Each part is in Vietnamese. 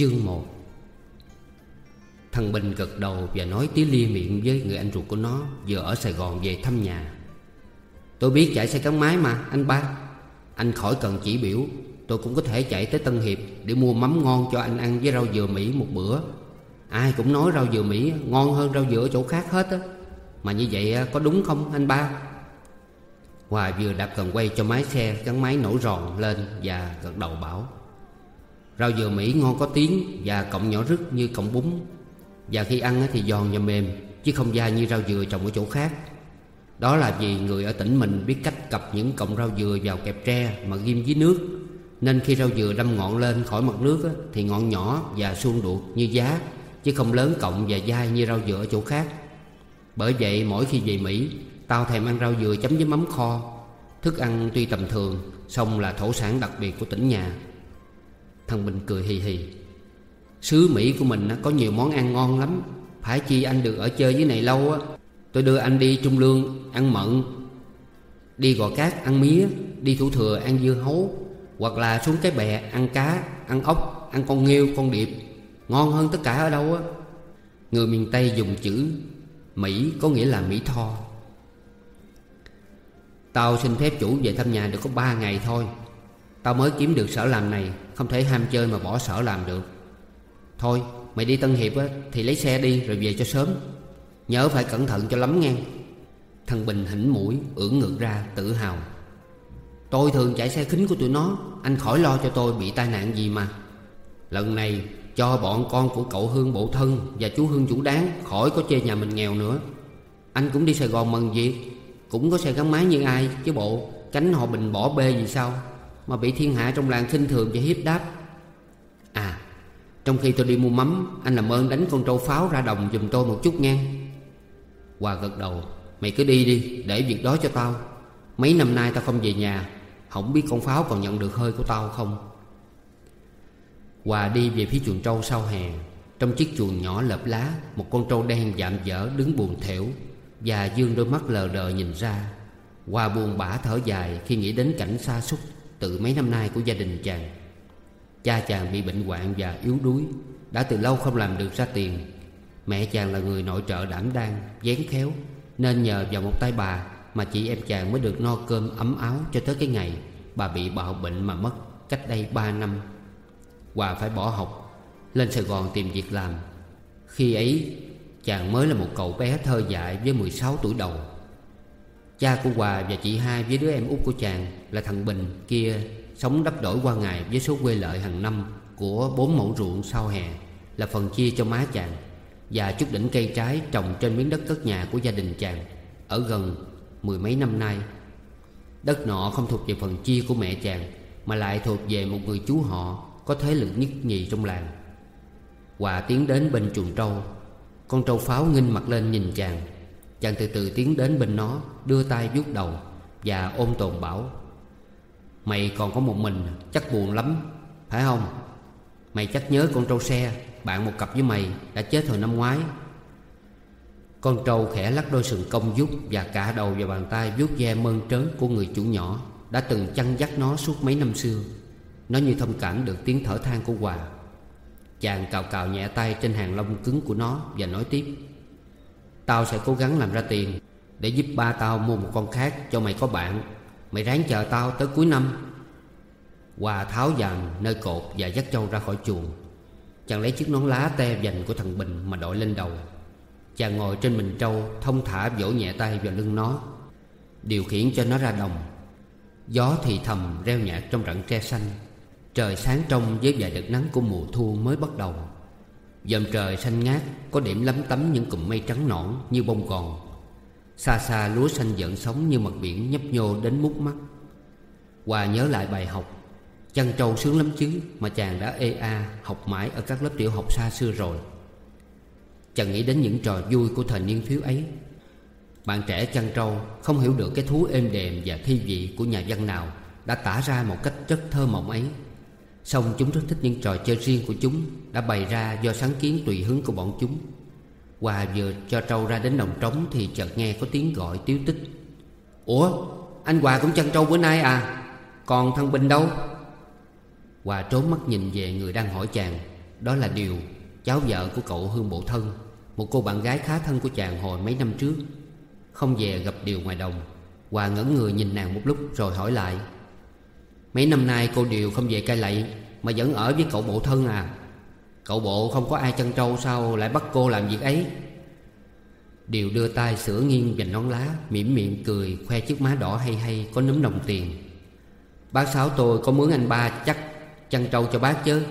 Chương 1 Thằng Bình gật đầu và nói tí lia miệng với người anh ruột của nó Vừa ở Sài Gòn về thăm nhà. Tôi biết chạy xe gắn máy mà, anh ba. Anh khỏi cần chỉ biểu, Tôi cũng có thể chạy tới Tân Hiệp Để mua mắm ngon cho anh ăn với rau dừa Mỹ một bữa. Ai cũng nói rau dừa Mỹ ngon hơn rau dừa ở chỗ khác hết á. Mà như vậy à, có đúng không, anh ba? Hòa vừa đạp cần quay cho máy xe, Gắn máy nổ ròn lên Và gật đầu bảo. Rau dừa Mỹ ngon có tiếng Và cọng nhỏ rứt như cọng bún. Và khi ăn thì giòn và mềm, Chứ không dai như rau dừa trồng ở chỗ khác. Đó là vì người ở tỉnh mình biết cách cặp những cọng rau dừa vào kẹp tre Mà ghim dưới nước. Nên khi rau dừa đâm ngọn lên khỏi mặt nước Thì ngọn nhỏ và suông đuột như giá, Chứ không lớn cọng và dai như rau dừa ở chỗ khác. Bởi vậy mỗi khi về Mỹ, Tao thèm ăn rau dừa chấm với mắm kho. Thức ăn tuy tầm thường Xong là thổ sản đặc biệt của tỉnh nhà. Thằng Bình cười hì hì. Xứ Mỹ của mình có nhiều món ăn ngon lắm. Phải chi anh được ở chơi với này lâu á. Tôi đưa anh đi Trung Lương ăn mận. Đi gò cát ăn mía. Đi thủ thừa ăn dưa hấu. Hoặc là xuống cái bè ăn cá Ăn ốc, ăn con nghêu, con điệp. Ngon hơn tất cả ở đâu á. Người miền Tây dùng chữ Mỹ có nghĩa là Mỹ Tho. Tao xin phép chủ về thăm nhà được có ba ngày thôi. Tao mới kiếm được sở làm này Không thể ham chơi mà bỏ sở làm được. Thôi mày đi Tân Hiệp á, Thì lấy xe đi rồi về cho sớm. Nhớ phải cẩn thận cho lắm nghe. Thằng Bình hỉnh mũi ưỡn ngược ra tự hào. Tôi thường chạy xe khính của tụi nó Anh khỏi lo cho tôi bị tai nạn gì mà. Lần này cho bọn con của cậu Hương bộ thân Và chú Hương chủ đáng Khỏi có chê nhà mình nghèo nữa. Anh cũng đi Sài Gòn mừng việc Cũng có xe gắn máy như ai chứ bộ? Tránh họ bình bỏ bê gì sao? Mà bị thiên hạ trong làng khinh thường và hiếp đáp. À Trong khi tôi đi mua mắm, Anh làm ơn đánh con trâu pháo ra đồng giùm tôi một chút nghe. Hòa gật đầu, Mày cứ đi đi, để việc đó cho tao. Mấy năm nay tao không về nhà, Không biết con pháo còn nhận được hơi của tao không? Hòa đi về phía chuồng trâu sau hè. Trong chiếc chuồng nhỏ lợp lá, Một con trâu đen dạm dở đứng buồn thểu Và dương đôi mắt lờ đờ nhìn ra. Hòa buồn bã thở dài Khi nghĩ đến cảnh xa xúc từ mấy năm nay của gia đình chàng. Cha chàng bị bệnh hoạn và yếu đuối, Đã từ lâu không làm được ra tiền. Mẹ chàng là người nội trợ đảm đang, Dán khéo, Nên nhờ vào một tay bà Mà chị em chàng mới được no cơm ấm áo Cho tới cái ngày Bà bị bạo bệnh mà mất Cách đây ba năm. Hòa phải bỏ học, Lên Sài Gòn tìm việc làm. Khi ấy, chàng mới là một cậu bé thơ dại với 16 tuổi đầu. Cha của Hòa và chị hai với đứa em út của chàng Là thằng Bình kia Sống đắp đổi qua ngày với số quê lợi hàng năm Của bốn mẫu ruộng sau hè, Là phần chia cho má chàng Và chút đỉnh cây trái trồng trên miếng đất cất nhà của gia đình chàng Ở gần mười mấy năm nay. Đất nọ không thuộc về phần chia của mẹ chàng, Mà lại thuộc về một người chú họ Có thế lực nhất nhì trong làng. Hòa tiến đến bên chuồng trâu, Con trâu pháo nghinh mặt lên nhìn chàng. Chàng từ từ tiến đến bên nó, Đưa tay vuốt đầu Và ôm tồn bảo. Mày còn có một mình, chắc buồn lắm, Phải không? Mày chắc nhớ con trâu xe, Bạn một cặp với mày đã chết hồi năm ngoái. Con trâu khẽ lắc đôi sừng cong vuốt Và cả đầu và bàn tay vuốt ve mơn trớn của người chủ nhỏ Đã từng chăn dắt nó suốt mấy năm xưa. Nó như thông cảm được tiếng thở than của Hòa Chàng cào cào nhẹ tay trên hàng lông cứng của nó Và nói tiếp. Tao sẽ cố gắng làm ra tiền Để giúp ba tao mua một con khác cho mày có bạn. Mày ráng chờ tao tới cuối năm. Hòa tháo dàn nơi cột và dắt trâu ra khỏi chuồng. Chàng lấy chiếc nón lá te dành của thằng Bình mà đội lên đầu. Chàng ngồi trên mình trâu, Thông thả vỗ nhẹ tay vào lưng nó, Điều khiển cho nó ra đồng. Gió thì thầm reo nhạc trong rặng tre xanh. Trời sáng trong với vài đợt nắng của mùa thu mới bắt đầu. Dòm trời xanh ngát, Có điểm lấm tấm những cụm mây trắng nõn như bông gòn. Xa xa lúa xanh giận sống như mặt biển nhấp nhô đến mút mắt. Hòa nhớ lại bài học, Chăn trâu sướng lắm chứ, Mà chàng đã ê a học mãi ở các lớp tiểu học xa xưa rồi. Chàng nghĩ đến những trò vui của thời niên thiếu ấy. Bạn trẻ chăn trâu không hiểu được cái thú êm đềm và thi vị của nhà văn nào Đã tả ra một cách rất thơ mộng ấy. Xong chúng rất thích những trò chơi riêng của chúng, Đã bày ra do sáng kiến tùy hứng của bọn chúng. Hòa vừa cho trâu ra đến đồng trống Thì chợt nghe có tiếng gọi tiếu tích. Ủa, anh Hòa cũng chăn trâu bữa nay à? Còn thằng Bình đâu? Hòa trốn mắt nhìn về người đang hỏi chàng. Đó là Điều, Cháu vợ của cậu Hương Bộ Thân, Một cô bạn gái khá thân của chàng hồi mấy năm trước. Không về gặp Điều ngoài đồng Hòa ngẩn người nhìn nàng một lúc rồi hỏi lại. Mấy năm nay cô đều không về cai lậy, Mà vẫn ở với cậu Bộ Thân à. Cậu Bộ không có ai chân trâu sao lại bắt cô làm việc ấy? Điều đưa tay sửa nghiêng dành nón lá, mỉm miệng cười, khoe chiếc má đỏ hay hay, có núm đồng tiền. Bác Sáu tôi có mướn anh ba chắc chăn trâu cho bác chứ.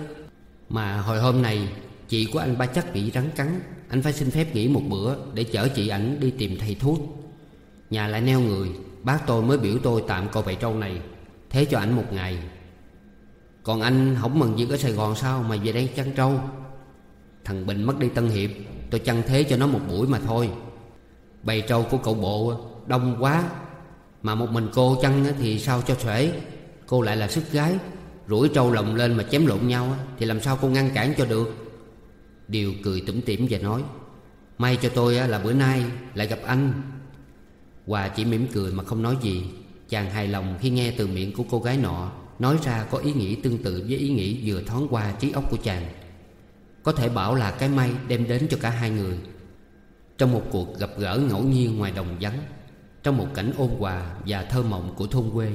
Mà hồi hôm này, chị của anh ba chắc bị rắn cắn. Anh phải xin phép nghỉ một bữa để chở chị ảnh đi tìm thầy thuốc. Nhà lại neo người, Bác tôi mới biểu tôi tạm coi vậy trâu này. Thế cho ảnh một ngày. Còn anh không mừng việc ở Sài Gòn sao mà về đây chăn trâu? Thằng Bình mất đi Tân Hiệp, Tôi chăn thế cho nó một buổi mà thôi. Bầy trâu của cậu bộ đông quá, Mà một mình cô chăn thì sao cho xuể? Cô lại là sức gái, Rủi trâu lồng lên mà chém lộn nhau Thì làm sao cô ngăn cản cho được? Điều cười tủm tỉm và nói, May cho tôi là bữa nay lại gặp anh. Hòa chỉ mỉm cười mà không nói gì. Chàng hài lòng khi nghe từ miệng của cô gái nọ, Nói ra có ý nghĩ tương tự với ý nghĩ vừa thoáng qua trí óc của chàng. Có thể bảo là cái may đem đến cho cả hai người. Trong một cuộc gặp gỡ ngẫu nhiên ngoài đồng vắng, Trong một cảnh ôn hòa và thơ mộng của thôn quê,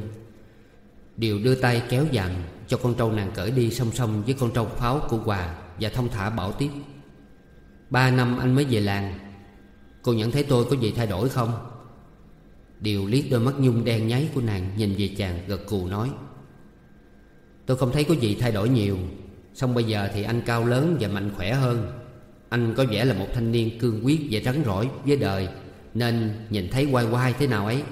Điều đưa tay kéo dàn cho con trâu nàng cởi đi song song với con trâu pháo của Hòa Và thông thả bảo tiếp. Ba năm anh mới về làng. Cô nhận thấy tôi có gì thay đổi không? Điều liếc đôi mắt nhung đen nháy của nàng Nhìn về chàng gật cù nói, Tôi không thấy có gì thay đổi nhiều. Xong bây giờ thì anh cao lớn và mạnh khỏe hơn. Anh có vẻ là một thanh niên cương quyết và rắn rỏi với đời, Nên nhìn thấy quay quay thế nào ấy?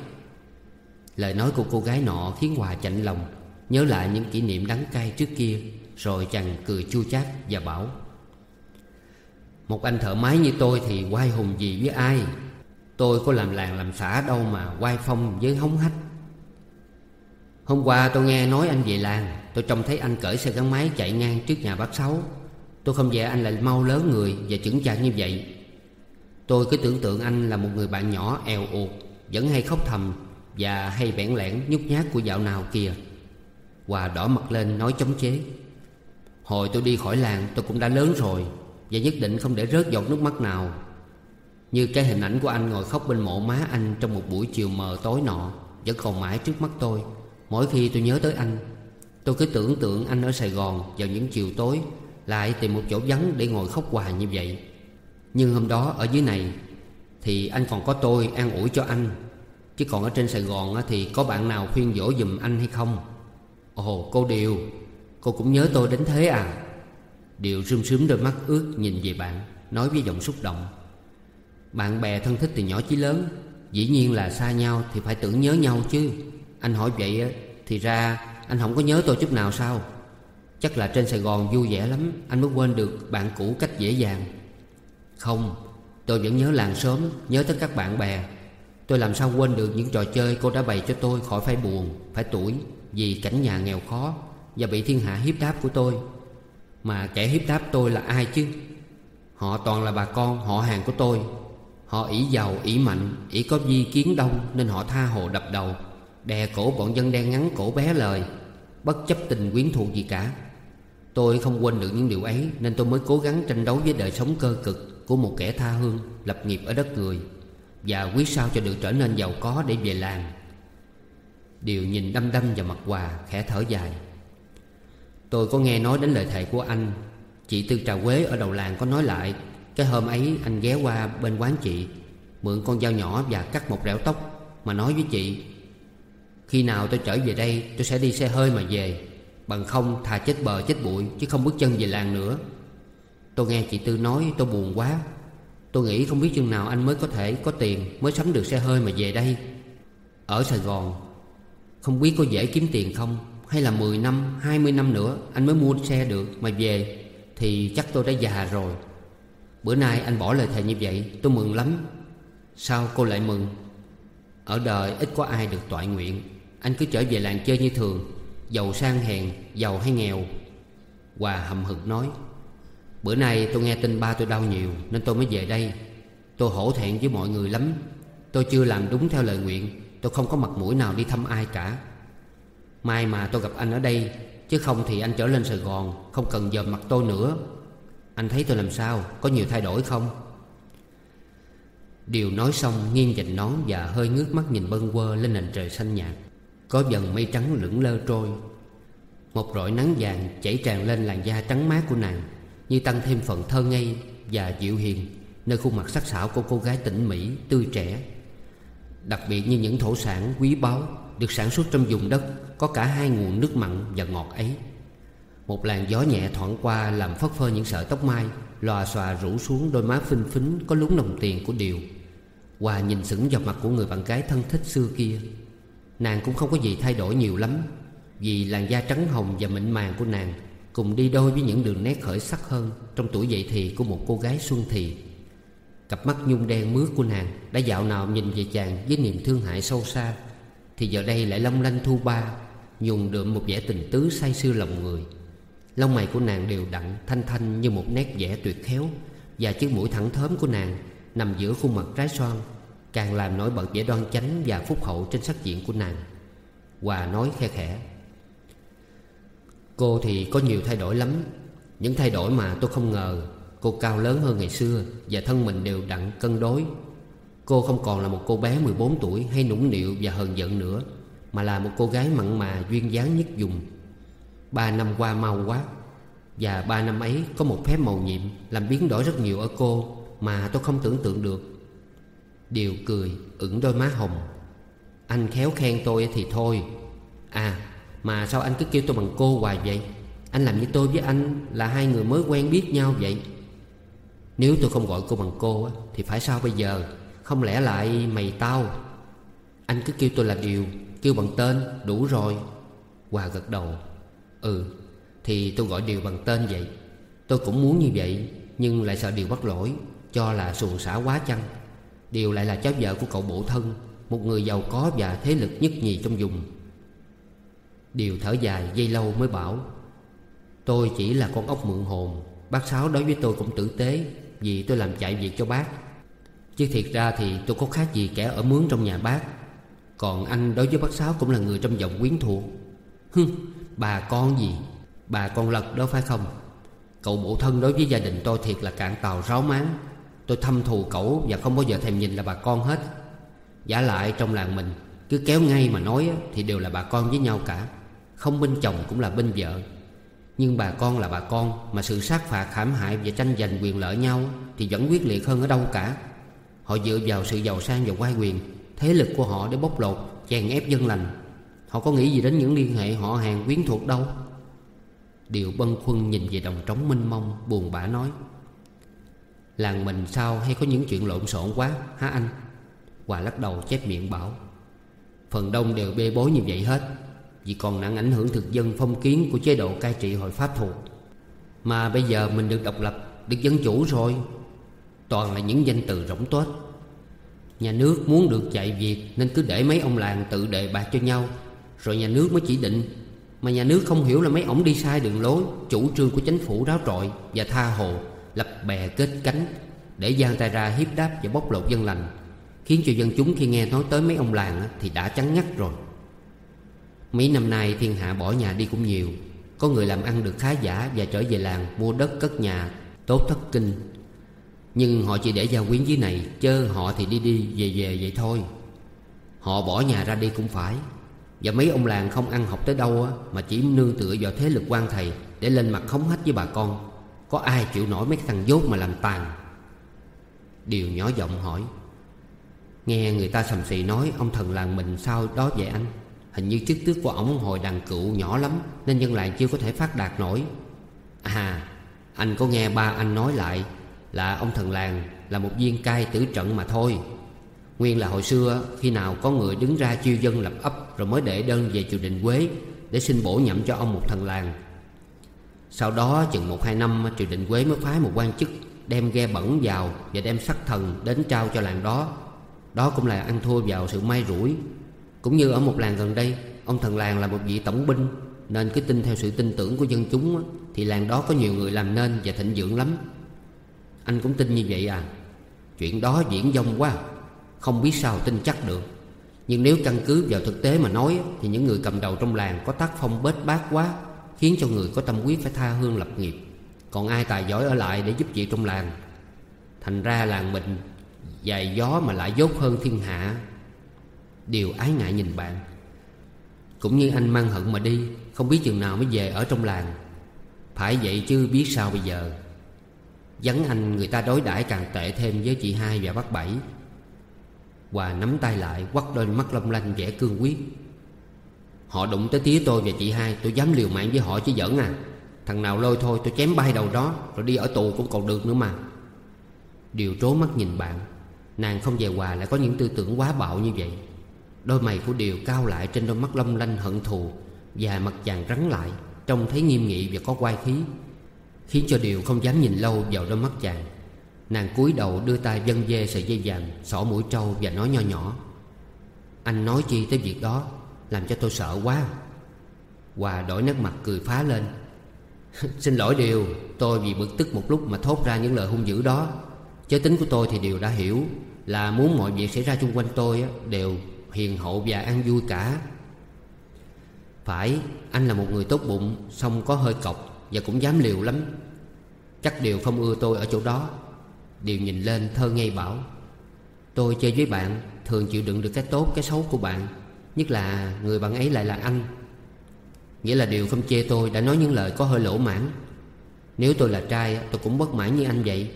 Lời nói của cô gái nọ khiến Hòa chạnh lòng, Nhớ lại những kỷ niệm đắng cay trước kia, Rồi chàng cười chua chát và bảo, Một anh thợ máy như tôi thì quay hùng gì với ai? Tôi có làm làng làm xã đâu mà quay phong với hống hách. Hôm qua tôi nghe nói anh về làng, Tôi trông thấy anh cởi xe gắn máy chạy ngang trước nhà bác Sáu. Tôi không dè anh lại mau lớn người và chững chạc như vậy. Tôi cứ tưởng tượng anh là một người bạn nhỏ, eo uột, Vẫn hay khóc thầm Và hay bẽn lẽn nhút nhát của dạo nào kìa. Hòa đỏ mặt lên nói chống chế. Hồi tôi đi khỏi làng, tôi cũng đã lớn rồi Và nhất định không để rớt giọt nước mắt nào. Như cái hình ảnh của anh ngồi khóc bên mộ má anh Trong một buổi chiều mờ tối nọ, Vẫn còn mãi trước mắt tôi. Mỗi khi tôi nhớ tới anh, Tôi cứ tưởng tượng anh ở Sài Gòn vào những chiều tối, Lại tìm một chỗ vắng để ngồi khóc hoài như vậy. Nhưng hôm đó ở dưới này Thì anh còn có tôi an ủi cho anh. Chứ còn ở trên Sài Gòn thì có bạn nào khuyên dỗ dùm anh hay không? Ồ, cô Điều, Cô cũng nhớ tôi đến thế à? Điều rơm sướng đôi mắt ướt nhìn về bạn, Nói với giọng xúc động. Bạn bè thân thích từ nhỏ chí lớn Dĩ nhiên là xa nhau thì phải tưởng nhớ nhau chứ. Anh hỏi vậy thì ra anh không có nhớ tôi chút nào sao? Chắc là trên Sài Gòn vui vẻ lắm Anh mới quên được bạn cũ cách dễ dàng. Không Tôi vẫn nhớ làng sớm Nhớ tới các bạn bè. Tôi làm sao quên được những trò chơi cô đã bày cho tôi Khỏi phải buồn, phải tuổi Vì cảnh nhà nghèo khó Và bị thiên hạ hiếp đáp của tôi. Mà kẻ hiếp đáp tôi là ai chứ? Họ toàn là bà con họ hàng của tôi. Họ ỷ giàu, ỷ mạnh, ỷ có di kiến đông Nên họ tha hồ đập đầu Đè cổ bọn dân đen ngắn cổ bé lời Bất chấp tình quyến thuộc gì cả. Tôi không quên được những điều ấy Nên tôi mới cố gắng tranh đấu với đời sống cơ cực Của một kẻ tha hương Lập nghiệp ở đất người Và quyết sao cho được trở nên giàu có để về làng. Điều nhìn đăm đăm vào mặt Hòa Khẽ thở dài. Tôi có nghe nói đến lời thề của anh Chị Tư Trà Quế ở đầu làng có nói lại cái hôm ấy anh ghé qua bên quán chị Mượn con dao nhỏ và cắt một rẻo tóc Mà nói với chị Khi nào tôi trở về đây tôi sẽ đi xe hơi mà về Bằng không thà chết bờ chết bụi Chứ không bước chân về làng nữa. Tôi nghe chị Tư nói tôi buồn quá. Tôi nghĩ không biết chừng nào anh mới có thể có tiền Mới sắm được xe hơi mà về đây. Ở Sài Gòn Không biết có dễ kiếm tiền không? Hay là 10 năm, 20 năm nữa Anh mới mua xe được mà về Thì chắc tôi đã già rồi. Bữa nay anh bỏ lời thề như vậy Tôi mừng lắm. Sao cô lại mừng? Ở đời ít có ai được tọa nguyện. Anh cứ trở về làng chơi như thường Giàu sang hèn, giàu hay nghèo. Hòa hậm hực nói Bữa nay tôi nghe tin ba tôi đau nhiều Nên tôi mới về đây. Tôi hổ thẹn với mọi người lắm. Tôi chưa làm đúng theo lời nguyện Tôi không có mặt mũi nào đi thăm ai cả. Mai mà tôi gặp anh ở đây Chứ không thì anh trở lên Sài Gòn Không cần dòm mặt tôi nữa. Anh thấy tôi làm sao? Có nhiều thay đổi không? Điều nói xong, nghiêng dành nón Và hơi ngước mắt nhìn bâng quơ lên nền trời xanh nhạt. Có dần mây trắng lững lơ trôi. Một rọi nắng vàng chảy tràn lên làn da trắng mát của nàng, Như tăng thêm phần thơ ngây và dịu hiền Nơi khuôn mặt sắc sảo của cô gái tỉnh Mỹ, tươi trẻ. Đặc biệt như những thổ sản quý báu Được sản xuất trong vùng đất Có cả hai nguồn nước mặn và ngọt ấy. Một làn gió nhẹ thoảng qua Làm phất phơ những sợi tóc mai Lòa xòa rủ xuống đôi má phinh phính Có lúng đồng tiền của Điều. Hòa nhìn sững vào mặt của người bạn gái thân thích xưa kia. Nàng cũng không có gì thay đổi nhiều lắm, Vì làn da trắng hồng và mịn màng của nàng Cùng đi đôi với những đường nét khởi sắc hơn Trong tuổi dậy thì của một cô gái xuân thì. Cặp mắt nhung đen mướt của nàng Đã dạo nào nhìn về chàng với niềm thương hại sâu xa, Thì giờ đây lại long lanh thu ba Nhùng đượm một vẻ tình tứ say sưa lòng người. Lông mày của nàng đều đặn, Thanh thanh như một nét vẽ tuyệt khéo. Và chiếc mũi thẳng thớm của nàng Nằm giữa khuôn mặt trái xoan, Càng làm nổi bật vẻ đoan chánh và phúc hậu trên sắc diện của nàng. Hòa nói khe khẽ. Cô thì có nhiều thay đổi lắm. Những thay đổi mà tôi không ngờ, Cô cao lớn hơn ngày xưa Và thân mình đều đặn, cân đối. Cô không còn là một cô bé 14 tuổi Hay nũng nịu và hờn giận nữa, Mà là một cô gái mặn mà, duyên dáng nhất dùng. Ba năm qua mau quá. Và ba năm ấy có một phép màu nhiệm Làm biến đổi rất nhiều ở cô Mà tôi không tưởng tượng được. Điều cười ửng đôi má hồng. Anh khéo khen tôi thì thôi. À mà sao anh cứ kêu tôi bằng cô hoài vậy? Anh làm như tôi với anh là hai người mới quen biết nhau vậy. Nếu tôi không gọi cô bằng cô Thì phải sao bây giờ? Không lẽ lại mày tao? Anh cứ kêu tôi là Điều, Kêu bằng tên, đủ rồi. Hòa gật đầu. Ừ Thì tôi gọi Điều bằng tên vậy. Tôi cũng muốn như vậy Nhưng lại sợ Điều bắt lỗi Cho là xuồng xả quá chăng? Điều lại là cháu vợ của cậu bộ thân Một người giàu có và thế lực nhất nhì trong vùng. Điều thở dài dây lâu mới bảo Tôi chỉ là con ốc mượn hồn Bác Sáu đối với tôi cũng tử tế Vì tôi làm chạy việc cho bác. Chứ thiệt ra thì tôi có khác gì kẻ ở mướn trong nhà bác. Còn anh đối với bác Sáu cũng là người trong dòng quyến thuộc. Hưng, bà con gì? Bà con lật đó phải không? Cậu bộ thân đối với gia đình tôi thiệt là cạn tàu ráo máng. Tôi thâm thù cậu và không bao giờ thèm nhìn là bà con hết. Giả lại trong làng mình, Cứ kéo ngay mà nói thì đều là bà con với nhau cả. Không bên chồng cũng là bên vợ. Nhưng bà con là bà con, Mà sự sát phạt, hãm hại và tranh giành quyền lợi nhau Thì vẫn quyết liệt hơn ở đâu cả. Họ dựa vào sự giàu sang và quay quyền, Thế lực của họ để bóc lột, Chèn ép dân lành. Họ có nghĩ gì đến những liên hệ họ hàng quyến thuộc đâu? Điều bân khuân nhìn về đồng trống minh mông, Buồn bã nói, Làng mình sao hay có những chuyện lộn xộn quá, hả anh? Hòa lắc đầu chép miệng bảo, Phần đông đều bê bối như vậy hết, vì còn nặng ảnh hưởng thực dân phong kiến Của chế độ cai trị hồi Pháp thuộc. Mà bây giờ mình được độc lập, Được dân chủ rồi, Toàn là những danh từ rỗng tuếch. Nhà nước muốn được chạy việc Nên cứ để mấy ông làng tự đề bạc cho nhau rồi nhà nước mới chỉ định. Mà nhà nước không hiểu là mấy ổng đi sai đường lối, Chủ trương của chính phủ ráo trọi Và tha hồ, Lập bè kết cánh Để giang tay ra hiếp đáp và bóc lột dân lành. Khiến cho dân chúng khi nghe nói tới mấy ông làng Thì đã trắng ngắt rồi. Mấy năm nay thiên hạ bỏ nhà đi cũng nhiều. Có người làm ăn được khá giả Và trở về làng mua đất cất nhà, Tốt thất kinh. Nhưng họ chỉ để gia quyến dưới này chơ họ thì đi đi, về về vậy thôi. Họ bỏ nhà ra đi cũng phải. Và mấy ông làng không ăn học tới đâu á, Mà chỉ nương tựa vào thế lực quan thầy Để lên mặt khống hách với bà con. Có ai chịu nổi mấy thằng dốt mà làm tàn? Điều nhỏ giọng hỏi. Nghe người ta sầm xì nói Ông thần làng mình sao đó vậy anh? Hình như chức tước của ổng hồi đàn cựu nhỏ lắm, Nên dân làng chưa có thể phát đạt nổi. À Anh có nghe ba anh nói lại Là ông thần làng Là một viên cai tử trận mà thôi. Nguyên là hồi xưa, Khi nào có người đứng ra chiêu dân lập ấp Rồi mới để đơn về triều đình Quế Để xin bổ nhậm cho ông một thần làng. Sau đó, chừng một hai năm, Triều đình Quế mới phái một quan chức Đem ghe bẩn vào Và đem sắc thần đến trao cho làng đó. Đó cũng là ăn thua vào sự may rủi. Cũng như ở một làng gần đây, Ông thần làng là một vị tổng binh, Nên cứ tin theo sự tin tưởng của dân chúng Thì làng đó có nhiều người làm nên và thịnh vượng lắm. Anh cũng tin như vậy à. Chuyện đó diễn dông quá. Không biết sao tin chắc được. Nhưng nếu căn cứ vào thực tế mà nói, Thì những người cầm đầu trong làng có tác phong bết bát quá, Khiến cho người có tâm quyết phải tha hương lập nghiệp. Còn ai tài giỏi ở lại để giúp việc trong làng? Thành ra làng mình, Dài gió mà lại dốt hơn thiên hạ. Điều ái ngại nhìn bạn. Cũng như anh mang hận mà đi, Không biết chừng nào mới về ở trong làng. Phải vậy chứ biết sao bây giờ? Vắng anh người ta đối đãi càng tệ thêm với chị hai và bác Bảy. Hòa nắm tay lại quắt đôi mắt long lanh vẻ cương quyết. Họ đụng tới tía tôi và chị hai, Tôi dám liều mạng với họ chứ giỡn à. Thằng nào lôi thôi, tôi chém bay đầu đó, Rồi đi ở tù cũng còn được nữa mà. Điều trố mắt nhìn bạn, Nàng không về Hòa lại có những tư tưởng quá bạo như vậy. Đôi mày của Điều cao lại trên đôi mắt long lanh hận thù Và mặt chàng rắn lại, Trông thấy nghiêm nghị và có quai khí, Khiến cho Điều không dám nhìn lâu vào đôi mắt chàng. Nàng cúi đầu đưa tay dân dê sợi dây vàng Sỏ mũi trâu và nói nho nhỏ. Anh nói chi tới việc đó, Làm cho tôi sợ quá. Hòa đổi nét mặt cười phá lên. Xin lỗi Điều, Tôi vì bực tức một lúc mà thốt ra những lời hung dữ đó. Chớ tính của tôi thì Điều đã hiểu, Là muốn mọi việc xảy ra xung quanh tôi Đều hiền hậu và an vui cả. Phải, Anh là một người tốt bụng Xong có hơi cọc Và cũng dám liều lắm. Chắc Điều không ưa tôi ở chỗ đó. Điều nhìn lên thơ ngây bảo. Tôi chơi với bạn, Thường chịu đựng được cái tốt, cái xấu của bạn, Nhất là người bạn ấy lại là anh. Nghĩa là Điều không chê tôi Đã nói những lời có hơi lỗ mãn. Nếu tôi là trai, tôi cũng bất mãn như anh vậy.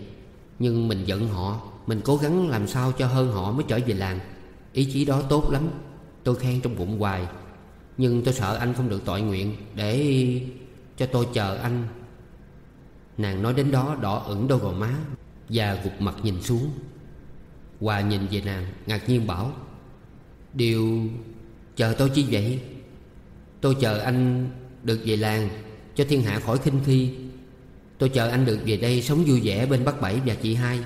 Nhưng mình giận họ, Mình cố gắng làm sao cho hơn họ mới trở về làng. Ý chí đó tốt lắm, Tôi khen trong bụng hoài. Nhưng tôi sợ anh không được tội nguyện Để cho tôi chờ anh. Nàng nói đến đó đỏ ửng đôi gò má. Và gục mặt nhìn xuống. Hòa nhìn về nàng, ngạc nhiên bảo, Điều chờ tôi chi vậy? Tôi chờ anh được về làng Cho thiên hạ khỏi khinh khi. Tôi chờ anh được về đây sống vui vẻ bên bác Bảy và chị hai.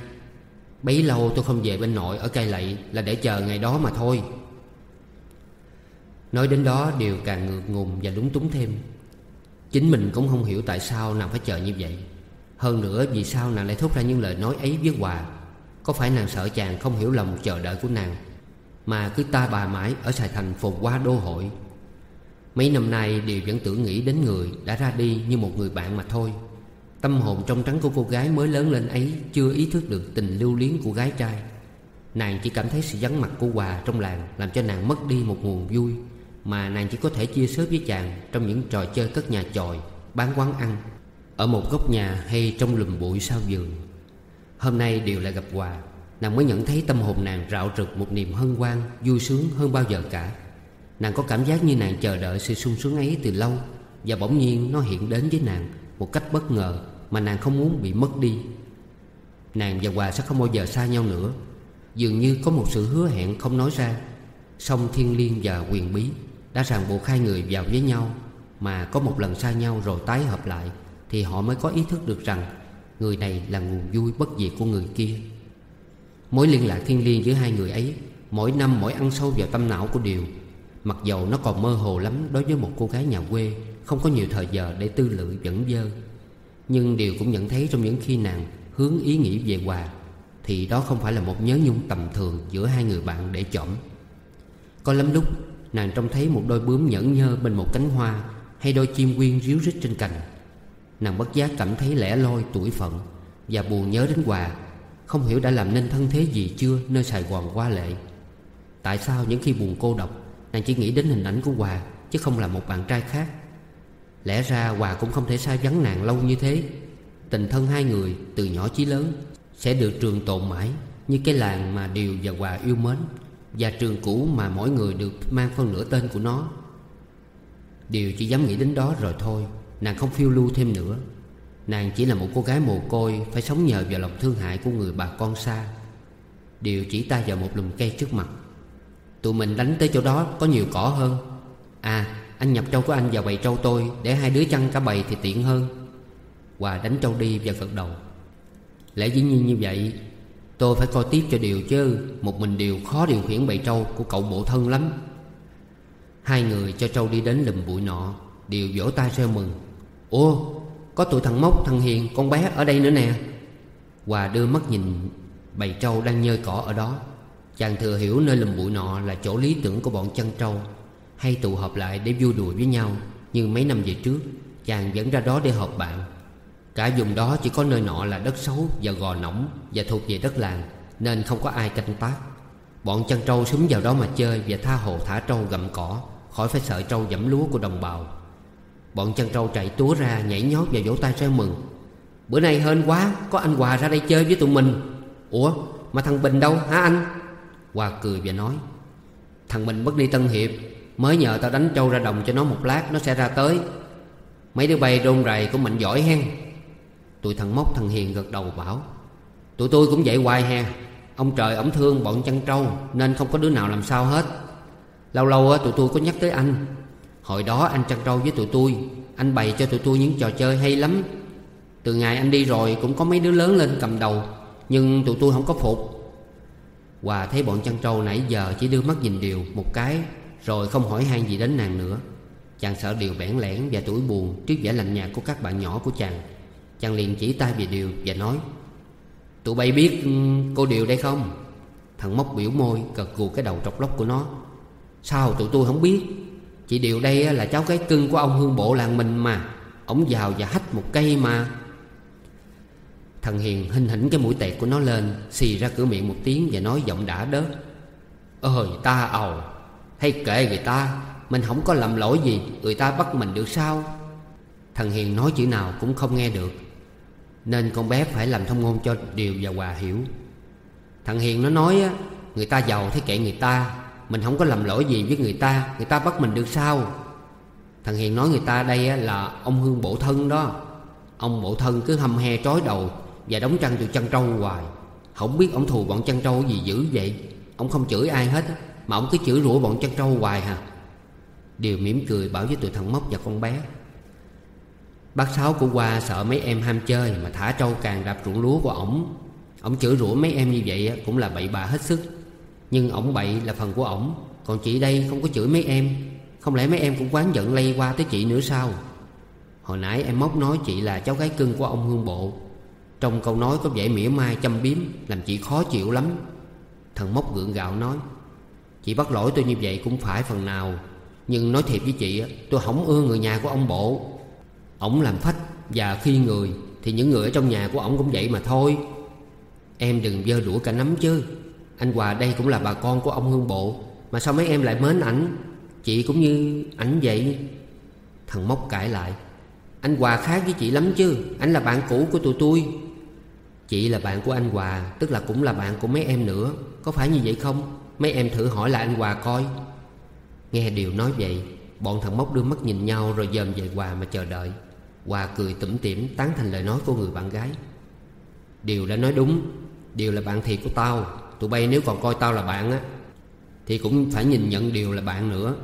Bấy lâu tôi không về bên nội ở cây lậy Là để chờ ngày đó mà thôi. Nói đến đó, điều càng ngược ngùng và lúng túng thêm. Chính mình cũng không hiểu tại sao nàng phải chờ như vậy. Hơn nữa, vì sao nàng lại thốt ra những lời nói ấy với Hòa? Có phải nàng sợ chàng không hiểu lòng chờ đợi của nàng, Mà cứ ta bà mãi ở Sài Thành phồn qua đô hội? Mấy năm nay đều vẫn tưởng nghĩ đến người đã ra đi như một người bạn mà thôi. Tâm hồn trong trắng của cô gái mới lớn lên ấy Chưa ý thức được tình lưu luyến của gái trai. Nàng chỉ cảm thấy sự vắng mặt của Hòa trong làng Làm cho nàng mất đi một nguồn vui, Mà nàng chỉ có thể chia sớt với chàng Trong những trò chơi cất nhà chòi, Bán quán ăn ở một góc nhà hay trong lùm bụi sau vườn Hôm nay đều lại gặp Hòa Nàng mới nhận thấy tâm hồn nàng rạo rực một niềm hân hoan, Vui sướng hơn bao giờ cả. Nàng có cảm giác như nàng chờ đợi sự sung sướng ấy từ lâu, Và bỗng nhiên nó hiện đến với nàng Một cách bất ngờ Mà nàng không muốn bị mất đi. Nàng và Hòa sẽ không bao giờ xa nhau nữa. Dường như có một sự hứa hẹn không nói ra. Song thiên liêng và quyền bí Đã ràng buộc hai người vào với nhau, Mà có một lần xa nhau rồi tái hợp lại. Thì họ mới có ý thức được rằng Người này là nguồn vui bất diệt của người kia. Mối liên lạc thiên liêng giữa hai người ấy, Mỗi năm mỗi ăn sâu vào tâm não của Điều, Mặc dầu nó còn mơ hồ lắm đối với một cô gái nhà quê, Không có nhiều thời giờ để tư lự dẫn dơ. Nhưng điều cũng nhận thấy trong những khi nàng hướng ý nghĩ về Hòa, Thì đó không phải là một nhớ nhung tầm thường giữa hai người bạn để chỏm. Có lắm lúc, nàng trông thấy một đôi bướm nhẫn nhơ bên một cánh hoa Hay đôi chim quyên ríu rít trên cành. Nàng bất giác cảm thấy lẻ loi tuổi phận Và buồn nhớ đến Hòa Không hiểu đã làm nên thân thế gì chưa nơi Sài Gòn qua lệ. Tại sao những khi buồn cô độc, Nàng chỉ nghĩ đến hình ảnh của Hòa Chứ không là một bạn trai khác? Lẽ ra Hòa cũng không thể xa vắng nàng lâu như thế. Tình thân hai người, từ nhỏ chí lớn, Sẽ được trường tồn mãi Như cái làng mà Điều và Hòa yêu mến Và trường cũ mà mỗi người được mang phân nửa tên của nó. Điều chỉ dám nghĩ đến đó rồi thôi. Nàng không phiêu lưu thêm nữa. Nàng chỉ là một cô gái mồ côi, Phải sống nhờ vào lòng thương hại của người bà con xa. Điều chỉ tay vào một lùm cây trước mặt. Tụi mình đánh tới chỗ đó, có nhiều cỏ hơn. À Anh nhập trâu của anh vào bầy trâu tôi, Để hai đứa chăn cả bầy thì tiện hơn. Hòa đánh trâu đi và gật đầu. Lẽ dĩ nhiên như vậy. Tôi phải coi tiếp cho điều chứ, Một mình điều khó điều khiển bầy trâu Của cậu bộ thân lắm. Hai người cho trâu đi đến lùm bụi nọ Điều vỗ tay reo mừng. Ủa, có tụi thằng Mốc, thằng Hiền, con bé ở đây nữa nè. Hòa đưa mắt nhìn bầy trâu đang nhơi cỏ ở đó. Chàng thừa hiểu nơi lùm bụi nọ là chỗ lý tưởng của bọn chân trâu. Hay tụ họp lại để vui đùa với nhau, Như mấy năm về trước, Chàng vẫn ra đó để họp bạn. Cả vùng đó chỉ có nơi nọ là đất xấu và gò nỏng Và thuộc về đất làng, Nên không có ai canh tác. Bọn chân trâu súng vào đó mà chơi Và tha hồ thả trâu gặm cỏ, Khỏi phải sợ trâu dẫm lúa của đồng bào. Bọn chăn trâu chạy túa ra, Nhảy nhót và vỗ tay reo mừng. Bữa nay hên quá, Có anh Hòa ra đây chơi với tụi mình. Ủa, mà thằng Bình đâu, hả anh? Hòa cười và nói, Thằng Bình mất đi Tân Hiệp, Mới nhờ tao đánh trâu ra đồng cho nó một lát, Nó sẽ ra tới. Mấy đứa bay rôn rầy cũng mạnh giỏi hen. Tụi thằng Mốc thằng Hiền gật đầu bảo, Tụi tôi cũng vậy hoài he Ông trời ổng thương bọn chăn trâu, Nên không có đứa nào làm sao hết. Lâu lâu tụi tôi có nhắc tới anh Hồi đó anh chăn trâu với tụi tôi. Anh bày cho tụi tôi những trò chơi hay lắm. Từ ngày anh đi rồi Cũng có mấy đứa lớn lên cầm đầu, Nhưng tụi tôi không có phục. Hòa thấy bọn chăn trâu nãy giờ Chỉ đưa mắt nhìn Điều một cái, Rồi không hỏi han gì đến nàng nữa. Chàng sợ Điều bẽn lẽn và tuổi buồn Trước vẻ lạnh nhạt của các bạn nhỏ của chàng. Chàng liền chỉ tay về Điều và nói, Tụi bay biết ừ, cô Điều đây không? Thằng Mốc biểu môi Gật gù cái đầu trọc lóc của nó. Sao tụi tôi không biết? Chị Điều đây là cháu gái cưng của ông hương bộ làng mình mà. Ông vào và hách một cây mà. Thằng Hiền hình hỉnh cái mũi tẹt của nó lên, Xì ra cửa miệng một tiếng và nói giọng đã đớt. Ơi ta ầu. Hay kệ người ta, Mình không có làm lỗi gì, Người ta bắt mình được sao? Thằng Hiền nói chữ nào cũng không nghe được. Nên con bé phải làm thông ngôn cho Điều và Hòa hiểu. Thằng Hiền nó nói Người ta giàu thế kệ người ta mình không có làm lỗi gì với người ta. Người ta bắt mình được sao? Thằng Hiền nói người ta đây là ông Hương Bộ Thân đó. Ông Bộ Thân cứ hâm he trói đầu Và đóng trăng tụi chăn trâu hoài. Không biết ông thù bọn chăn trâu gì dữ vậy. Ông không chửi ai hết Mà ông cứ chửi rủa bọn chăn trâu hoài hả Điều mỉm cười bảo với tụi thằng Mốc và con bé. Bác Sáu của qua sợ mấy em ham chơi Mà thả trâu càng đạp ruộng lúa của ổng. Ổng chửi rủa mấy em như vậy cũng là bậy bạ hết sức. Nhưng ổng bậy là phần của ổng. Còn chị đây không có chửi mấy em. Không lẽ mấy em cũng quán giận lây qua tới chị nữa sao? Hồi nãy em móc nói chị là cháu gái cưng của ông Hương Bộ. Trong câu nói có vẻ mỉa mai, châm biếm, Làm chị khó chịu lắm. Thằng móc gượng gạo nói, Chị bắt lỗi tôi như vậy cũng phải phần nào. Nhưng nói thiệt với chị Tôi không ưa người nhà của ông Bộ. Ổng làm phách và khi người Thì những người ở trong nhà của ổng cũng vậy mà thôi. Em đừng dơ đũa cả nắm chứ. Anh Hòa đây cũng là bà con của ông Hương Bộ, Mà sao mấy em lại mến ảnh? Chị cũng như ảnh vậy. Thằng móc cãi lại. Anh Hòa khác với chị lắm chứ Anh là bạn cũ của tụi tôi. Chị là bạn của anh Hòa, Tức là cũng là bạn của mấy em nữa, Có phải như vậy không? Mấy em thử hỏi lại anh Hòa coi. Nghe điều nói vậy, Bọn thằng móc đưa mắt nhìn nhau Rồi dòm về Hòa mà chờ đợi. Hòa cười tủm tỉm, tán thành lời nói của người bạn gái. Điều đã nói đúng, Điều là bạn thiệt của tao. Tụi bay nếu còn coi tao là bạn á, Thì cũng phải nhìn nhận Điều là bạn nữa.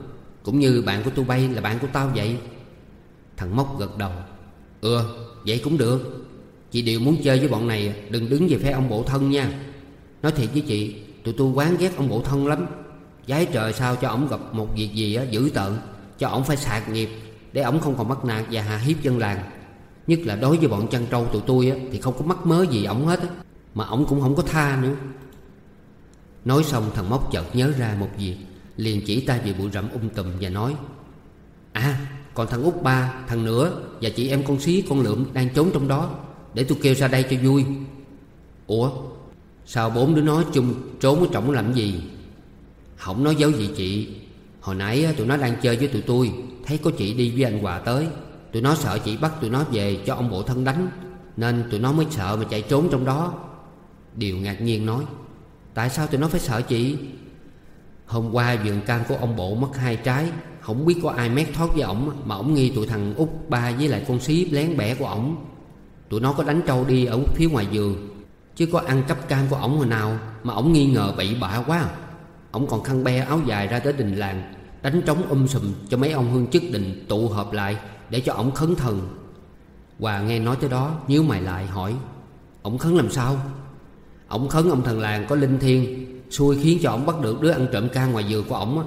Cũng như bạn của tụi bay là bạn của tao vậy. Thằng Mốc gật đầu. Ừ vậy cũng được. Chị Điều muốn chơi với bọn này, Đừng đứng về phe ông bộ thân nha. Nói thiệt với chị, Tụi tôi quán ghét ông bộ thân lắm. Giái trời sao cho ổng gặp một việc gì á, dữ tợn. Cho ổng phải sạc nghiệp, Để ổng không còn mắc nạt và hạ hiếp dân làng. Nhất là đối với bọn chăn trâu tụi tôi á, Thì không có mắc mớ gì ổng hết á. Mà ổng cũng không có tha nữa. Nói xong thằng móc chợt nhớ ra một việc Liền chỉ tay về bụi rậm um tùm và nói À còn thằng út ba, thằng nữa Và chị em con xí con lượm đang trốn trong đó Để tôi kêu ra đây cho vui. Ủa Sao bốn đứa nó chung trốn ở trọng làm gì? Không nói dấu gì chị. Hồi nãy tụi nó đang chơi với tụi tôi Thấy có chị đi với anh Hòa tới. Tụi nó sợ chị bắt tụi nó về cho ông bộ thân đánh Nên tụi nó mới sợ mà chạy trốn trong đó. Điều ngạc nhiên nói Tại sao tụi nó phải sợ chị? Hôm qua vườn cam của ông bộ mất hai trái. Không biết có ai mét thoát với ổng, Mà ổng nghi tụi thằng út ba với lại con xí lén bẻ của ổng. Tụi nó có đánh trâu đi ở phía ngoài vườn Chứ có ăn cắp cam của ổng hồi nào Mà ổng nghi ngờ bậy bạ quá. Ổng còn khăn be áo dài ra tới đình làng, Đánh trống um sùm cho mấy ông hương chức đình tụ họp lại Để cho ổng khấn thần. Hòa nghe nói tới đó, nhíu mày lại, hỏi, Ổng khấn làm sao? Ổng khấn ông thần làng có linh thiêng, Xui khiến cho ổng bắt được đứa ăn trộm ca ngoài dừa của ổng á.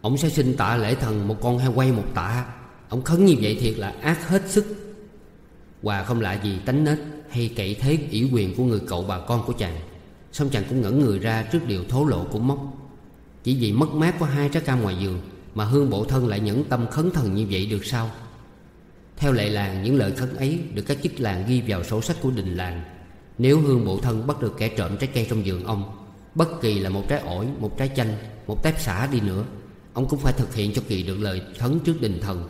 Ổng sẽ xin tạ lễ thần một con heo quay một tạ. Ổng khấn như vậy thiệt là ác hết sức. Hòa không lạ gì tánh nết hay cậy thế ủy quyền của người cậu bà con của chàng. Xong chàng cũng ngẩn người ra trước điều thố lộ của Mốc Chỉ vì mất mát của hai trái cam ngoài giường Mà hương bộ thân lại nhẫn tâm khấn thần như vậy được sao? Theo lệ làng, những lời khấn ấy Được các chức làng ghi vào sổ sách của đình làng. Nếu hương bộ thân bắt được kẻ trộm trái cây trong giường ông Bất kỳ là một trái ổi, một trái chanh, một tép xả đi nữa Ông cũng phải thực hiện cho kỳ được lời khấn trước đình thần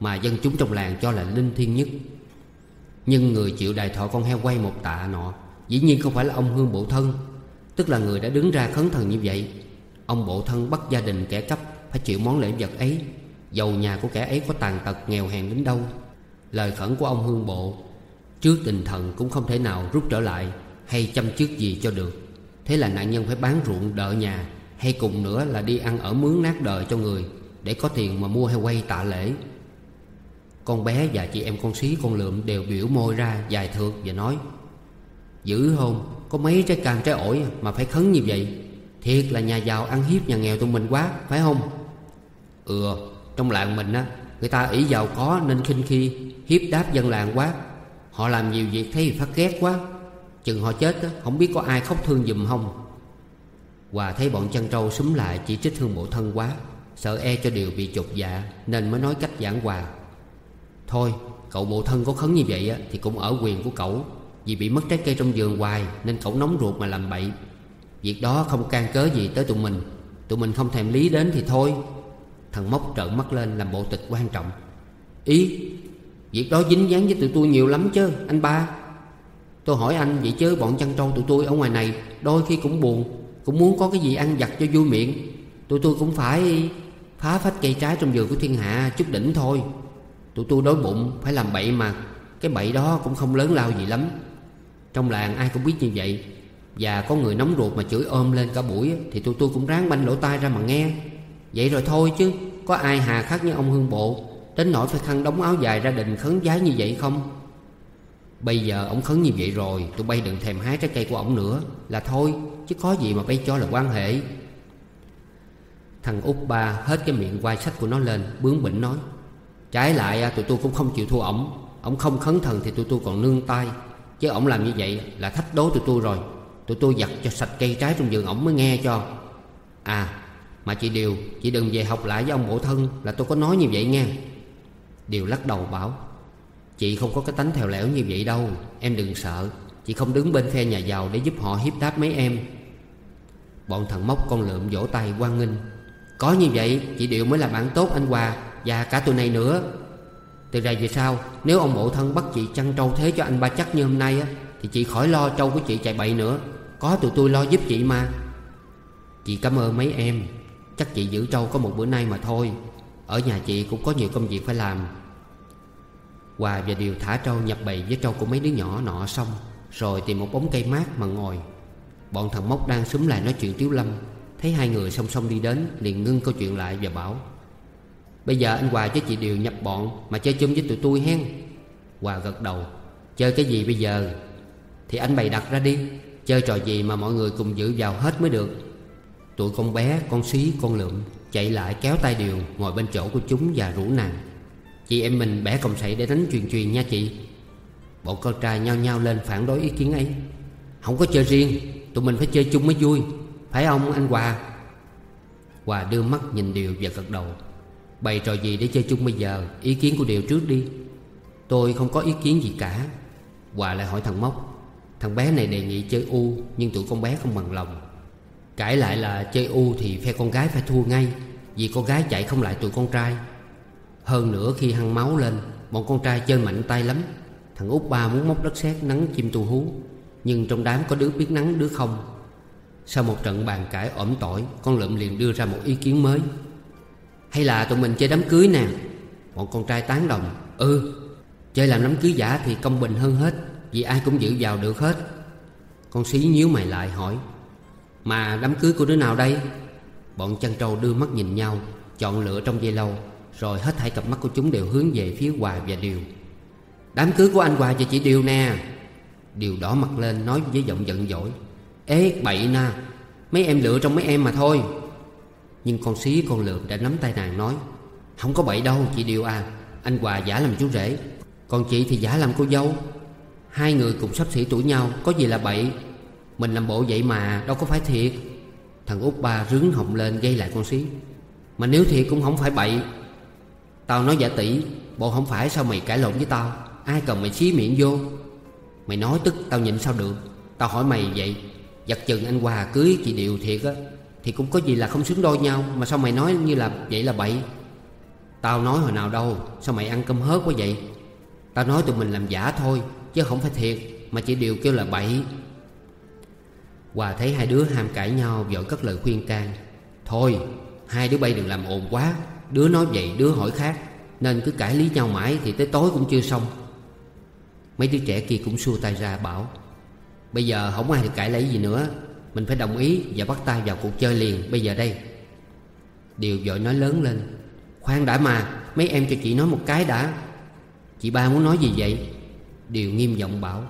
Mà dân chúng trong làng cho là linh thiêng nhất. Nhưng người chịu đài thọ con heo quay một tạ nọ Dĩ nhiên không phải là ông Hương Bộ Thân Tức là người đã đứng ra khấn thần như vậy. Ông Bộ Thân bắt gia đình kẻ cấp Phải chịu món lễ vật ấy Dầu nhà của kẻ ấy có tàn tật nghèo hèn đến đâu. Lời khẩn của ông Hương Bộ Trước tình thần cũng không thể nào rút trở lại Hay chăm chức gì cho được. Thế là nạn nhân phải bán ruộng đợi nhà, Hay cùng nữa là đi ăn ở mướn nát đời cho người, Để có tiền mà mua hay quay tạ lễ. Con bé và chị em con xí, con lượm đều biểu môi ra dài thượt và nói, Dữ không Có mấy trái cam trái ổi mà phải khấn như vậy? Thiệt là nhà giàu ăn hiếp nhà nghèo tụi mình quá, Phải không? Ừ Trong làng mình á, Người ta ý giàu có nên khinh khi Hiếp đáp dân làng quá. Họ làm nhiều việc thấy phát ghét quá. Chừng họ chết á, Không biết có ai khóc thương giùm không. Hòa thấy bọn chân trâu súng lại Chỉ trích thương bộ thân quá, Sợ e cho điều bị chột dạ Nên mới nói cách giảng hòa. Thôi, cậu bộ thân có khấn như vậy á, Thì cũng ở quyền của cậu. Vì bị mất trái cây trong vườn hoài, Nên cậu nóng ruột mà làm bậy. Việc đó không can cớ gì tới tụi mình. Tụi mình không thèm lý đến thì thôi. Thằng Mốc trợn mắt lên làm bộ tịch quan trọng. Ý Việc đó dính dáng với tụi tôi nhiều lắm chứ, Anh ba. Tôi hỏi anh vậy chứ, bọn chăn trâu tụi tôi ở ngoài này Đôi khi cũng buồn, Cũng muốn có cái gì ăn giặt cho vui miệng. Tụi tôi cũng phải phá phách cây trái trong vườn của thiên hạ chút đỉnh thôi. Tụi tôi đói bụng, phải làm bậy mà. Cái bậy đó cũng không lớn lao gì lắm. Trong làng ai cũng biết như vậy. Và có người nóng ruột mà chửi ôm lên cả buổi Thì tụi tôi cũng ráng banh lỗ tai ra mà nghe. Vậy rồi thôi chứ, Có ai hà khắc như ông Hương Bộ? Đến nỗi phải khăn đóng áo dài ra đình khấn giái như vậy không? Bây giờ ông khấn như vậy rồi, Tụi bay đừng thèm hái trái cây của ông nữa. Là thôi, chứ có gì mà bay cho là quan hệ. Thằng út ba hết cái miệng quai sách của nó lên, Bướng bỉnh nói. Trái lại à, tụi tôi cũng không chịu thua ổng. Ổng không khấn thần thì tụi tôi còn nương tay. Chứ ổng làm như vậy là thách đố tụi tôi rồi. Tụi tôi giặt cho sạch cây trái trong vườn ổng mới nghe cho. À mà chị Điều, Chị đừng về học lại với ông bộ thân Là tôi có nói như vậy nghe. Điều lắc đầu bảo, Chị không có cái tánh thèo lẻo như vậy đâu, Em đừng sợ, Chị không đứng bên phe nhà giàu để giúp họ hiếp đáp mấy em. Bọn thằng móc con lượm vỗ tay quan nghênh, Có như vậy, chị Điều mới là bạn tốt anh Hòa Và cả tụi này nữa. Từ đây về sau, Nếu ông bộ thân bắt chị chăn trâu thế cho anh ba chắc như hôm nay á, Thì chị khỏi lo trâu của chị chạy bậy nữa. Có tụi tôi lo giúp chị mà. Chị cảm ơn mấy em. Chắc chị giữ trâu có một bữa nay mà thôi. Ở nhà chị cũng có nhiều công việc phải làm. Hòa và Điều thả trâu nhập bầy với trâu của mấy đứa nhỏ nọ xong Rồi tìm một bóng cây mát mà ngồi. Bọn thằng Mốc đang xúm lại nói chuyện Tiếu Lâm. Thấy hai người song song đi đến Liền ngưng câu chuyện lại và bảo Bây giờ anh Hòa với chị Điều nhập bọn Mà chơi chung với tụi tôi hen. Hòa gật đầu Chơi cái gì bây giờ? Thì anh bày đặt ra đi Chơi trò gì mà mọi người cùng giữ vào hết mới được. Tụi con bé, con xí, con lượm Chạy lại kéo tay Điều Ngồi bên chỗ của chúng và rủ nàng. Chị em mình bẻ còng sậy để đánh truyền truyền nha chị. Bọn con trai nhau nhau lên phản đối ý kiến ấy. Không có chơi riêng, Tụi mình phải chơi chung mới vui. Phải không, anh Hòa? Hòa đưa mắt nhìn Điều và gật đầu. Bày trò gì để chơi chung bây giờ? Ý kiến của Điều trước đi. Tôi không có ý kiến gì cả. Hòa lại hỏi thằng Mốc Thằng bé này đề nghị chơi U, Nhưng tụi con bé không bằng lòng. Cãi lại là chơi U thì phe con gái phải thua ngay, Vì con gái chạy không lại tụi con trai. Hơn nữa khi hăng máu lên, Bọn con trai chơi mạnh tay lắm. Thằng út ba muốn móc đất sét nắng chim tu hú, Nhưng trong đám có đứa biết nắng, đứa không. Sau một trận bàn cãi ổm tỏi, Con lượm liền đưa ra một ý kiến mới. Hay là tụi mình chơi đám cưới nè? Bọn con trai tán đồng. Ừ Chơi làm đám cưới giả thì công bình hơn hết, Vì ai cũng giữ vào được hết. Con xí nhíu mày lại hỏi, Mà đám cưới của đứa nào đây? Bọn chăn trâu đưa mắt nhìn nhau, Chọn lựa trong dây lâu rồi hết thảy cặp mắt của chúng đều hướng về phía Hòa và Điều. Đám cưới của anh Hòa và chị Điều nè. Điều đỏ mặt lên nói với giọng giận dỗi. Ê, bậy na Mấy em lựa trong mấy em mà thôi. Nhưng con xí, con lượm đã nắm tay nàng nói. Không có bậy đâu, chị Điều à. Anh Hòa giả làm chú rể. Còn chị thì giả làm cô dâu. Hai người cùng sắp xỉ tuổi nhau, Có gì là bậy? Mình làm bộ vậy mà, đâu có phải thiệt. Thằng út ba rướng họng lên gây lại con xí. Mà nếu thiệt cũng không phải bậy. Tao nói giả tỷ, Bộ không phải sao mày cãi lộn với tao? Ai cần mày xí miệng vô? Mày nói tức, tao nhịn sao được? Tao hỏi mày vậy, Giật chừng anh Hòa cưới chị Điều thiệt á, Thì cũng có gì là không xứng đôi nhau, Mà sao mày nói như là vậy là bậy? Tao nói hồi nào đâu, Sao mày ăn cơm hớt quá vậy? Tao nói tụi mình làm giả thôi, Chứ không phải thiệt, Mà chị Điều kêu là bậy. Hòa thấy hai đứa ham cãi nhau, Vội cất lời khuyên can. Thôi, hai đứa bay đừng làm ồn quá. Đứa nói vậy, đứa hỏi khác. Nên cứ cãi lý nhau mãi Thì tới tối cũng chưa xong. Mấy đứa trẻ kia cũng xua tay ra, bảo, Bây giờ không ai được cãi lấy gì nữa. Mình phải đồng ý và bắt tay vào cuộc chơi liền, Bây giờ đây. Điều vội nói lớn lên, Khoan đã mà, Mấy em cho chị nói một cái đã. Chị ba muốn nói gì vậy? Điều nghiêm giọng bảo,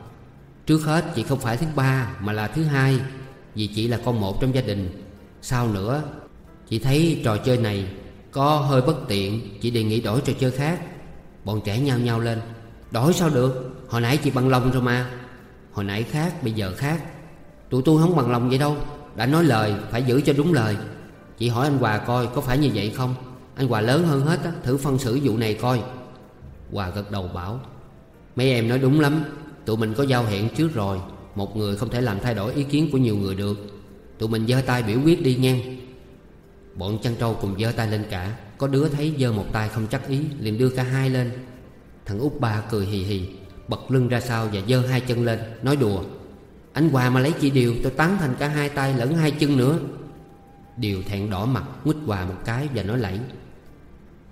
Trước hết chị không phải thứ ba Mà là thứ hai, Vì chị là con một trong gia đình. Sao nữa, Chị thấy trò chơi này có hơi bất tiện Chị đề nghị đổi trò chơi khác. Bọn trẻ nhao nhao lên. Đổi sao được? Hồi nãy chị bằng lòng rồi mà. Hồi nãy khác, bây giờ khác. Tụi tôi không bằng lòng vậy đâu. Đã nói lời, phải giữ cho đúng lời. Chị hỏi anh Hòa coi có phải như vậy không? Anh Hòa lớn hơn hết á, Thử phân xử vụ này coi. Hòa gật đầu bảo, Mấy em nói đúng lắm. Tụi mình có giao hẹn trước rồi. Một người không thể làm thay đổi ý kiến của nhiều người được. Tụi mình giơ tay biểu quyết đi nha Bọn chăn trâu cùng giơ tay lên cả. Có đứa thấy giơ một tay không chắc ý, liền đưa cả hai lên. Thằng út ba cười hì hì, Bật lưng ra sau và giơ hai chân lên, Nói đùa. Anh Hòa mà lấy chị Điều, tôi tán thành cả hai tay lẫn hai chân nữa. Điều thẹn đỏ mặt Nguyết Hòa một cái và nói lẫy.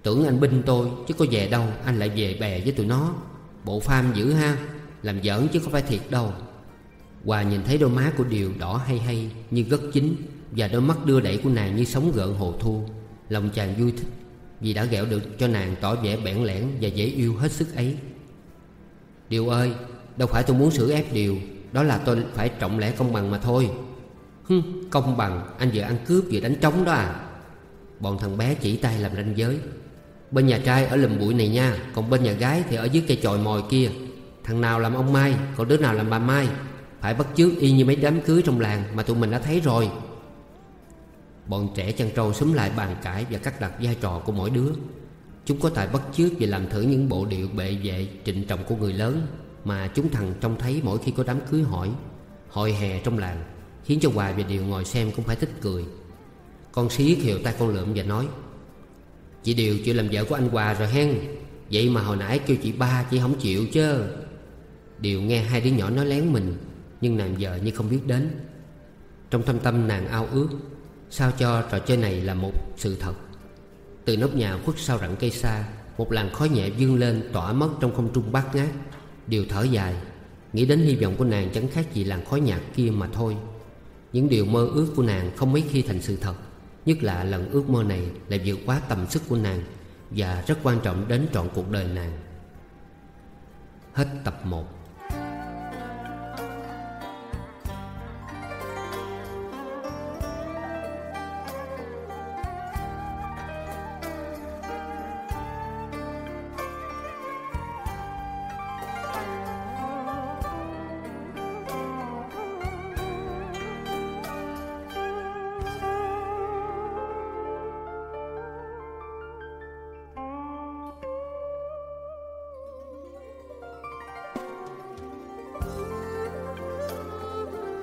Tưởng anh binh tôi, chứ có về đâu, Anh lại về bè với tụi nó. Bộ pham dữ ha, Làm giỡn chứ không phải thiệt đâu. Hòa nhìn thấy đôi má của Điều đỏ hay hay, Như gất chín. Và đôi mắt đưa đẩy của nàng như sóng gợn hồ thu Lòng chàng vui thích Vì đã ghẹo được cho nàng tỏ vẻ bẽn lẽn Và dễ yêu hết sức ấy. Điều ơi Đâu phải tôi muốn xử ép Điều Đó là tôi phải trọng lẽ công bằng mà thôi. Hừ, công bằng Anh vừa ăn cướp vừa đánh trống đó à. Bọn thằng bé chỉ tay làm ranh giới. Bên nhà trai ở lùm bụi này nha Còn bên nhà gái thì ở dưới cây chòi mồi kia. Thằng nào làm ông Mai Còn đứa nào làm bà Mai? Phải bắt chước y như mấy đám cưới trong làng Mà tụi mình đã thấy rồi. Bọn trẻ chăn trâu xúm lại bàn cãi Và cắt đặt vai trò của mỗi đứa. Chúng có tài bắt chước và làm thử những bộ điệu bệ vệ trịnh trọng của người lớn Mà chúng thằng trông thấy mỗi khi có đám cưới hỏi Hội hè trong làng, Khiến cho Hoài và Điều ngồi xem cũng phải thích cười. Con xí hiệu tay con lượm và nói, Chị Điều chịu làm vợ của anh Hòa rồi hen. Vậy mà hồi nãy kêu chị ba chị không chịu chứ Điều nghe hai đứa nhỏ nói lén mình, Nhưng nàng vợ như không biết đến. Trong thâm tâm nàng ao ước Sao cho trò chơi này là một sự thật? Từ nóc nhà khuất sau rặng cây xa Một làn khói nhẹ dương lên tỏa mất trong không trung bát ngát. Điều thở dài, Nghĩ đến hy vọng của nàng chẳng khác gì làn khói nhạt kia mà thôi. Những điều mơ ước của nàng không mấy khi thành sự thật, Nhất là lần ước mơ này lại vượt quá tầm sức của nàng Và rất quan trọng đến trọn cuộc đời nàng. Hết tập 1